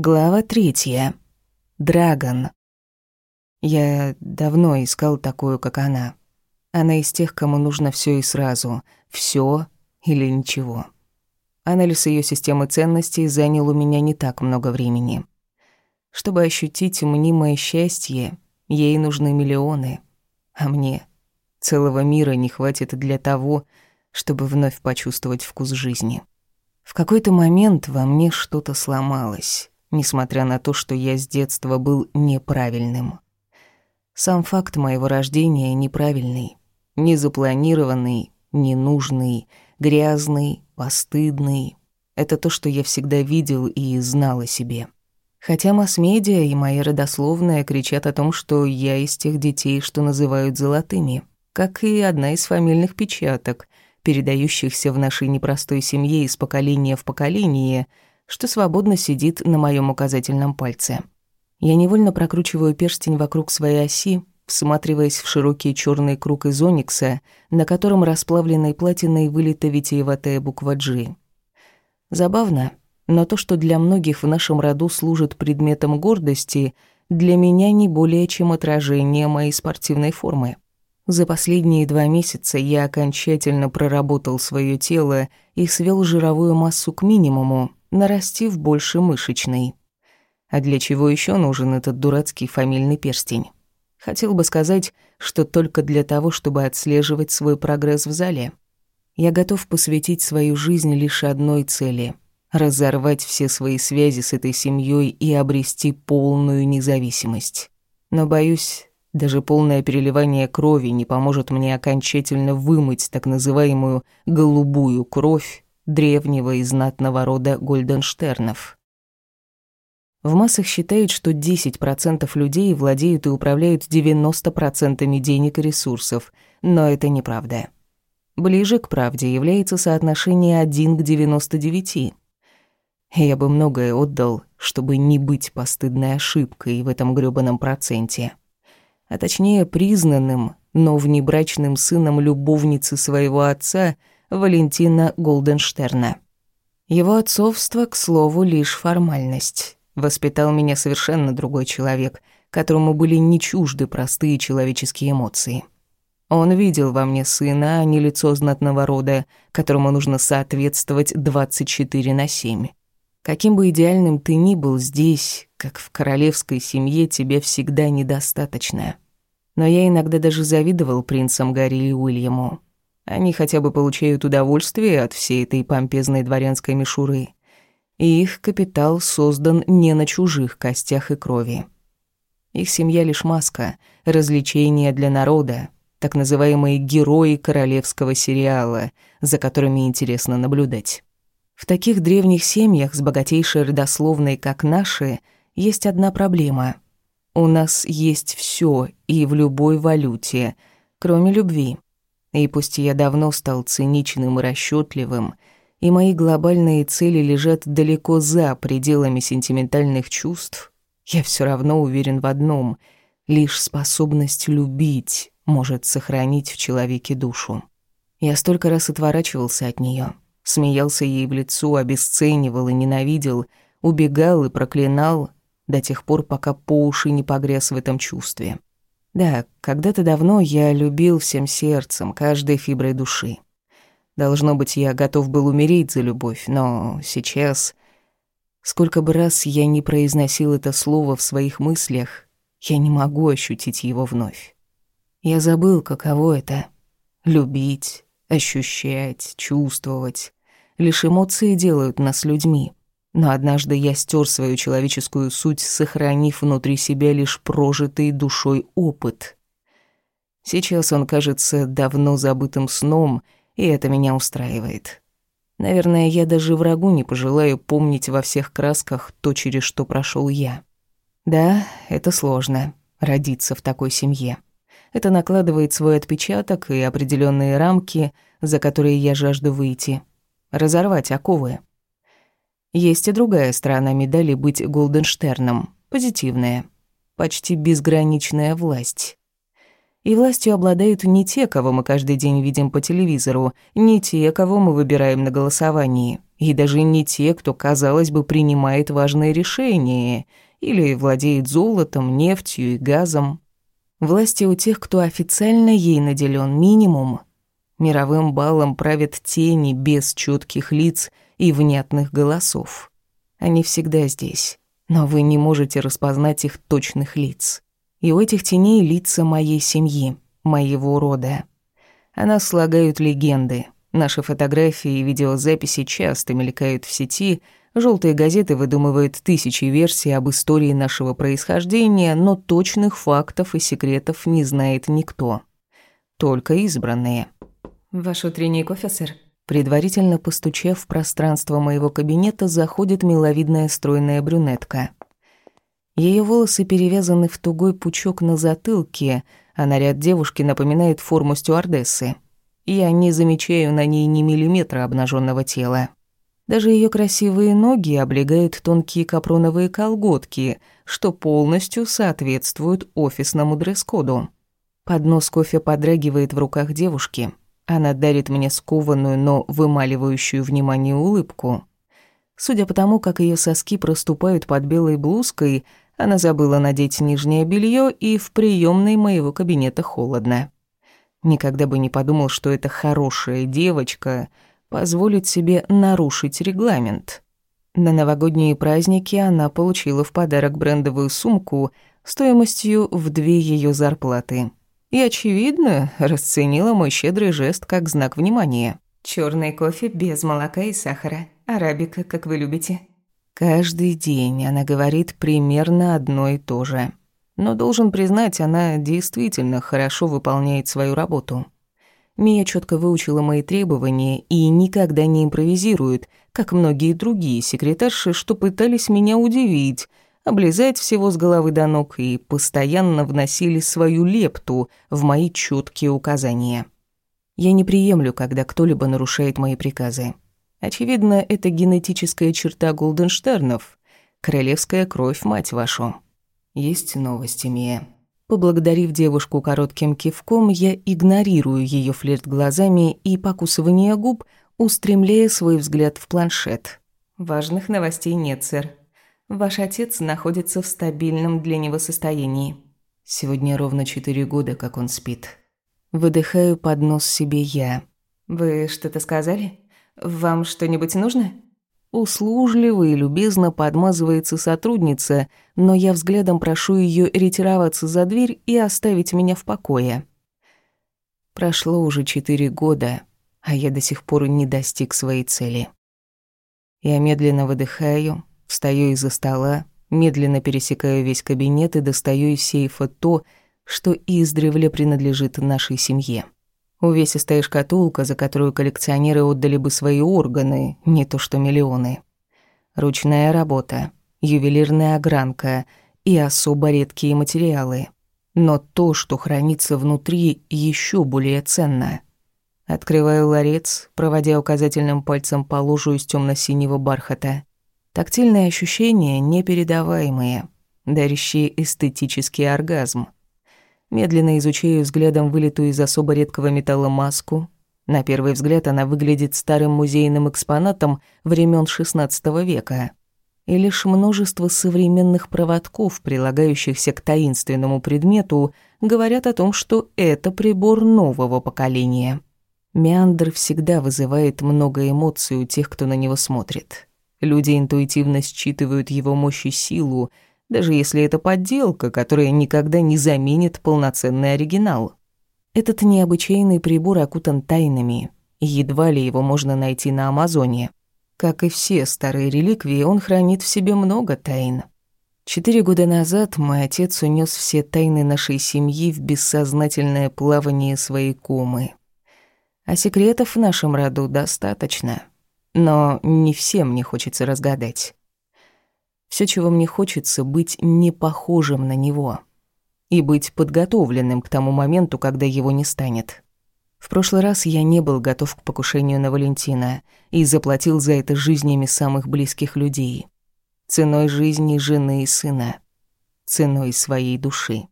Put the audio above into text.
Глава третья. Драгон. Я давно искал такую, как она. Она из тех, кому нужно все и сразу. все или ничего. Анализ ее системы ценностей занял у меня не так много времени. Чтобы ощутить мнимое счастье, ей нужны миллионы. А мне целого мира не хватит для того, чтобы вновь почувствовать вкус жизни. В какой-то момент во мне что-то сломалось несмотря на то, что я с детства был неправильным. Сам факт моего рождения неправильный, незапланированный, ненужный, грязный, постыдный. Это то, что я всегда видел и знал о себе. Хотя масс-медиа и моя родословная кричат о том, что я из тех детей, что называют золотыми, как и одна из фамильных печаток, передающихся в нашей непростой семье из поколения в поколение – что свободно сидит на моем указательном пальце. Я невольно прокручиваю перстень вокруг своей оси, всматриваясь в широкий черный круг из оникса, на котором расплавленной платиной вылита витиеватая буква «G». Забавно, но то, что для многих в нашем роду служит предметом гордости, для меня не более чем отражение моей спортивной формы. За последние два месяца я окончательно проработал свое тело и свел жировую массу к минимуму, нарастив больше мышечной. А для чего еще нужен этот дурацкий фамильный перстень? Хотел бы сказать, что только для того, чтобы отслеживать свой прогресс в зале. Я готов посвятить свою жизнь лишь одной цели — разорвать все свои связи с этой семьей и обрести полную независимость. Но, боюсь, даже полное переливание крови не поможет мне окончательно вымыть так называемую «голубую кровь» древнего и знатного рода Гольденштернов. В массах считают, что 10% людей владеют и управляют 90% денег и ресурсов, но это неправда. Ближе к правде является соотношение 1 к 99. Я бы многое отдал, чтобы не быть постыдной ошибкой в этом грёбаном проценте. А точнее, признанным, но внебрачным сыном любовницы своего отца – Валентина Голденштерна. Его отцовство, к слову, лишь формальность. Воспитал меня совершенно другой человек, которому были не чужды простые человеческие эмоции. Он видел во мне сына, а не лицо знатного рода, которому нужно соответствовать 24 на 7. Каким бы идеальным ты ни был здесь, как в королевской семье, тебе всегда недостаточно. Но я иногда даже завидовал принцам Гарри и Уильяму. Они хотя бы получают удовольствие от всей этой помпезной дворянской мишуры. И их капитал создан не на чужих костях и крови. Их семья лишь маска, развлечение для народа, так называемые герои королевского сериала, за которыми интересно наблюдать. В таких древних семьях с богатейшей родословной, как наши, есть одна проблема. У нас есть все и в любой валюте, кроме любви. И пусть я давно стал циничным и расчетливым, и мои глобальные цели лежат далеко за пределами сентиментальных чувств, я все равно уверен в одном — лишь способность любить может сохранить в человеке душу. Я столько раз отворачивался от нее, смеялся ей в лицо, обесценивал и ненавидел, убегал и проклинал до тех пор, пока по уши не погряз в этом чувстве. Да, когда-то давно я любил всем сердцем, каждой фиброй души. Должно быть, я готов был умереть за любовь, но сейчас... Сколько бы раз я не произносил это слово в своих мыслях, я не могу ощутить его вновь. Я забыл, каково это — любить, ощущать, чувствовать. Лишь эмоции делают нас людьми. Но однажды я стер свою человеческую суть, сохранив внутри себя лишь прожитый душой опыт. Сейчас он кажется давно забытым сном, и это меня устраивает. Наверное, я даже врагу не пожелаю помнить во всех красках то, через что прошел я. Да, это сложно — родиться в такой семье. Это накладывает свой отпечаток и определенные рамки, за которые я жажду выйти. Разорвать оковы. Есть и другая сторона медали быть Голденштерном, позитивная, почти безграничная власть. И властью обладают не те, кого мы каждый день видим по телевизору, не те, кого мы выбираем на голосовании, И даже не те, кто, казалось бы, принимает важные решения или владеет золотом, нефтью и газом. Власти у тех, кто официально ей наделен минимум. Мировым балом правят тени без четких лиц и внятных голосов. Они всегда здесь, но вы не можете распознать их точных лиц. И у этих теней лица моей семьи, моего рода. Она слагают легенды. Наши фотографии и видеозаписи часто мелькают в сети, желтые газеты выдумывают тысячи версий об истории нашего происхождения, но точных фактов и секретов не знает никто. Только избранные. «Ваш утренний кофе, сэр?» Предварительно постучав в пространство моего кабинета, заходит миловидная стройная брюнетка. Ее волосы перевязаны в тугой пучок на затылке, а наряд девушки напоминает форму стюардессы. Я не замечаю на ней ни миллиметра обнаженного тела. Даже ее красивые ноги облегают тонкие капроновые колготки, что полностью соответствуют офисному дресс-коду. Поднос кофе подрагивает в руках девушки. Она дарит мне скованную, но вымаливающую внимание улыбку. Судя по тому, как ее соски проступают под белой блузкой, она забыла надеть нижнее белье, и в приемной моего кабинета холодно. Никогда бы не подумал, что эта хорошая девочка позволит себе нарушить регламент. На новогодние праздники она получила в подарок брендовую сумку стоимостью в две ее зарплаты. И, очевидно, расценила мой щедрый жест как знак внимания. Черный кофе без молока и сахара. Арабика, как вы любите. Каждый день она говорит примерно одно и то же. Но должен признать, она действительно хорошо выполняет свою работу. Мия четко выучила мои требования и никогда не импровизирует, как многие другие секретарши, что пытались меня удивить, облизать всего с головы до ног и постоянно вносили свою лепту в мои четкие указания. Я не приемлю, когда кто-либо нарушает мои приказы. Очевидно, это генетическая черта Голденштернов. Королевская кровь, мать вашу. Есть новости, Мия. Поблагодарив девушку коротким кивком, я игнорирую ее флирт глазами и покусывание губ, устремляя свой взгляд в планшет. Важных новостей нет, сэр. Ваш отец находится в стабильном для него состоянии. Сегодня ровно четыре года, как он спит. Выдыхаю под нос себе я. Вы что-то сказали? «Вам что-нибудь нужно?» Услужливо и любезно подмазывается сотрудница, но я взглядом прошу ее ретироваться за дверь и оставить меня в покое. Прошло уже четыре года, а я до сих пор не достиг своей цели. Я медленно выдыхаю, встаю из-за стола, медленно пересекаю весь кабинет и достаю из сейфа то, что издревле принадлежит нашей семье. Увесистая шкатулка, за которую коллекционеры отдали бы свои органы, не то что миллионы. Ручная работа, ювелирная огранка и особо редкие материалы. Но то, что хранится внутри, еще более ценно. Открываю ларец, проводя указательным пальцем по ложу из темно синего бархата. Тактильные ощущения непередаваемые, дарящие эстетический оргазм. Медленно изучаю взглядом вылитую из особо редкого металла маску. На первый взгляд она выглядит старым музейным экспонатом времен XVI века. И лишь множество современных проводков, прилагающихся к таинственному предмету, говорят о том, что это прибор нового поколения. Меандр всегда вызывает много эмоций у тех, кто на него смотрит. Люди интуитивно считывают его мощь и силу, даже если это подделка, которая никогда не заменит полноценный оригинал. Этот необычайный прибор окутан тайнами, и едва ли его можно найти на Амазоне. Как и все старые реликвии, он хранит в себе много тайн. Четыре года назад мой отец унес все тайны нашей семьи в бессознательное плавание своей комы. А секретов в нашем роду достаточно. Но не всем мне хочется разгадать. Все, чего мне хочется, быть не похожим на него и быть подготовленным к тому моменту, когда его не станет. В прошлый раз я не был готов к покушению на Валентина и заплатил за это жизнями самых близких людей. Ценой жизни жены и сына. Ценой своей души.